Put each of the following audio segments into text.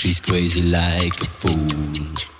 She's crazy like a fool.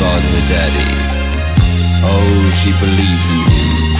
on her daddy. Oh, she believes in him.